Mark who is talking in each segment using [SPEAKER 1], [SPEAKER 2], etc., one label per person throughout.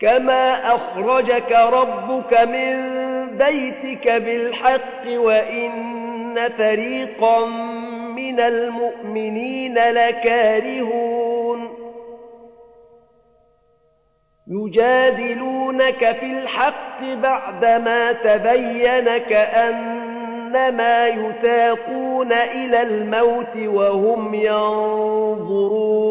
[SPEAKER 1] كما أخرجك ربك من بيتك بالحق وإن فريقا من المؤمنين لكارهون يجادلونك في الحق بعدما تبين كأنما يساقون إلى الموت وهم ينظرون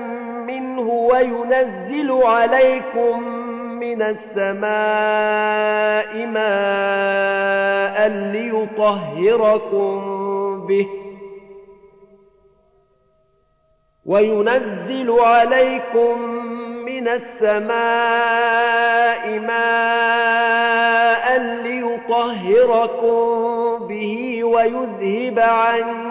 [SPEAKER 1] وينزل عليكم من السماء ماء ليطهركم به. وينزل عليكم من السماء ماء ليطهركم به ويذهب عنكم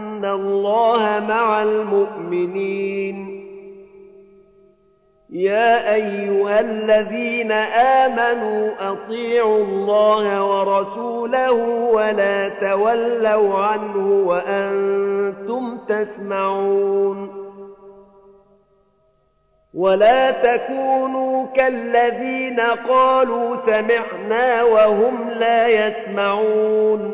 [SPEAKER 1] إِنَّ اللَّهَ مَعَ الْمُؤْمِنِينَ. يَا أَيُّهَا الَّذِينَ آمَنُوا أَطِيعُوا اللَّهَ وَرَسُولَهُ وَلَا تَوَلَّوْا عَنْهُ وَأَنْتُمْ تَسْمَعُونَ. ولا تكونوا كالذين قالوا سمعنا وهم لا يسمعون.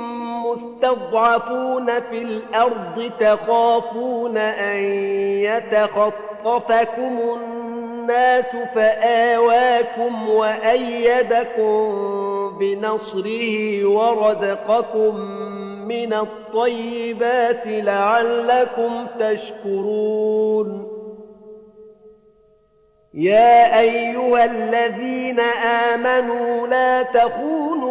[SPEAKER 1] مستضعفون في الأرض تخافون أن يتخطفكم الناس فآواكم وأيدكم بنصره ورزقكم من الطيبات لعلكم تشكرون. يا أيها الذين آمنوا لا تخونوا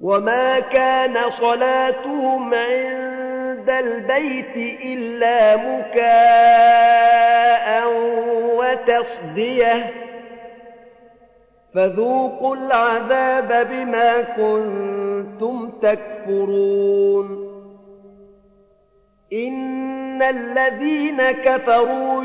[SPEAKER 1] وما كان صلاتهم عند البيت إلا مكاء وتصديه فذوقوا العذاب بما كنتم تكفرون إن الذين كفروا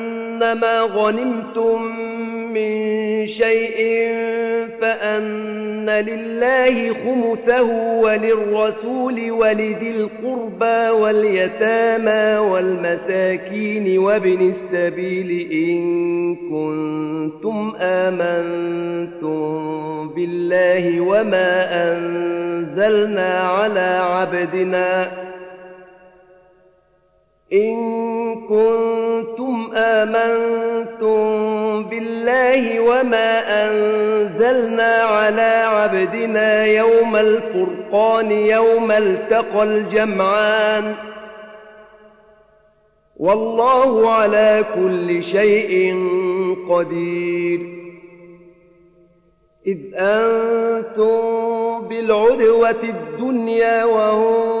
[SPEAKER 1] أنما غنمتم من شيء فأن لله خمسه وللرسول ولذي القربى واليتامى والمساكين وابن السبيل إن كنتم آمنتم بالله وما أنزلنا على عبدنا إن كنتم آمنتم بالله وما أنزلنا على عبدنا يوم الفرقان يوم التقى الجمعان والله على كل شيء قدير إذ أنتم بالعدوة الدنيا وهم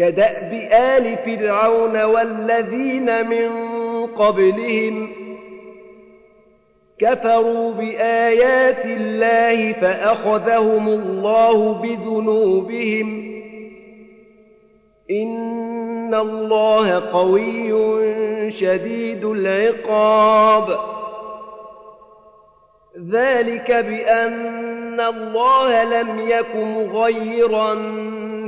[SPEAKER 1] كدأب آل فرعون والذين من قبلهم كفروا بآيات الله فأخذهم الله بذنوبهم إن الله قوي شديد العقاب ذلك بأن الله لم يك مغيرا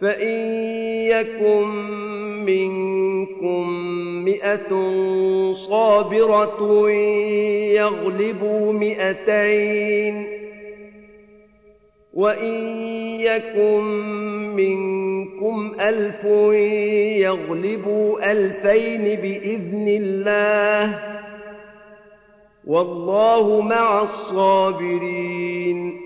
[SPEAKER 1] فَإِن يَكُن مِّنكُم مِّائَةٌ صَابِرَةٌ يَغْلِبُوا مِائَتَيْنِ وَإِن يَكُن مِّنكُمْ أَلْفٌ يَغْلِبُوا أَلْفَيْنِ بِإِذْنِ اللَّهِ وَاللَّهُ مَعَ الصَّابِرِينَ